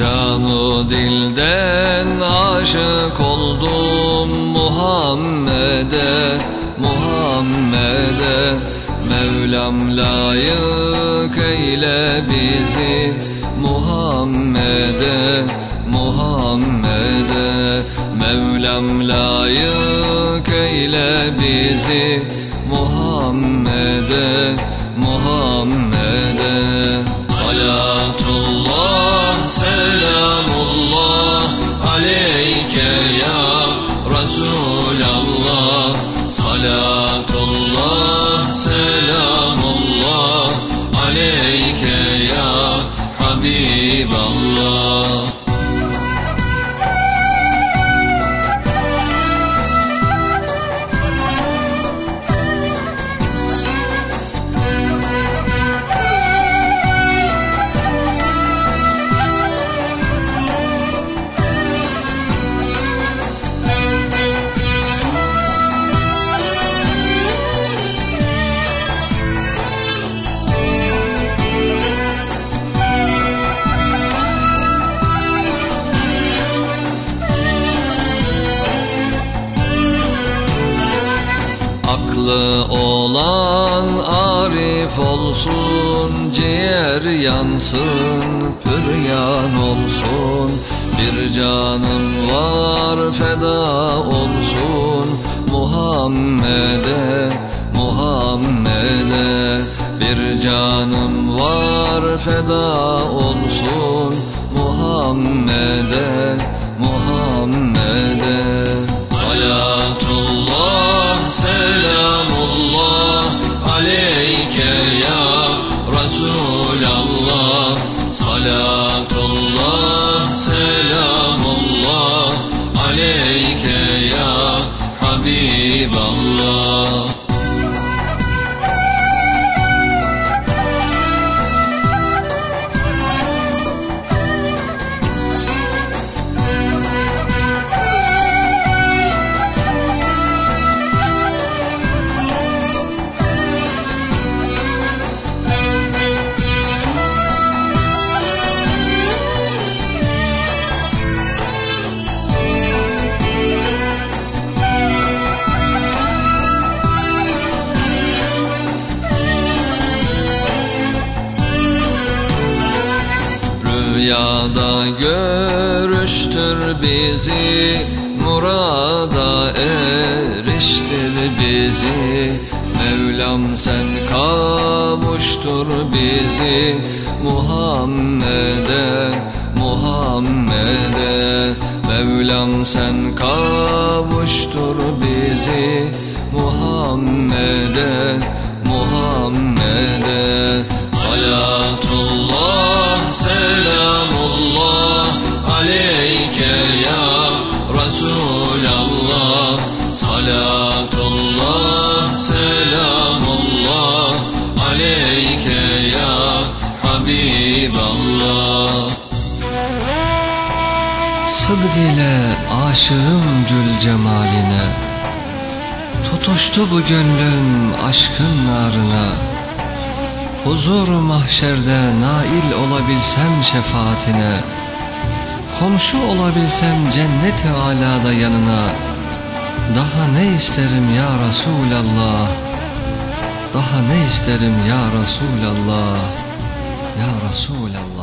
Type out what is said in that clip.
Sonu dilden aşık oldum Muhammed'e Muhammed'e. Mevlam layık eyle bizi Muhammed'e Muhammed'e. Mevlam layık eyle bizi Muhammed'e Muhammed'e. Salatullah Aklı olan arif olsun Ciğer yansın püryan olsun. Bir canım var feda olsun. Muhammed'e Muhammed'e. Bir canım var feda olsun. Muhammed'e Muhammed'e. Salatullah Rüyada görüştür bizi Murada eriştir bizi. Mevlam sen kavuştur bizi Muhammed'e Muhammed'e. Mevlam sen kavuştur bizi Muhammed'e Muhammed'e. Salatullah Salatullah selamullah aleyke ya Habiballah. Sıdk ile aşığım gül cemaline Tutuştu bu gönlüm aşkın narına. Huzur mahşerde nail olabilsem şefaatine Komşu olabilsem cennet-i alada yanına Daha ne isterim ya Resulallah? Daha ne isterim ya Resulallah? Ya Resulallah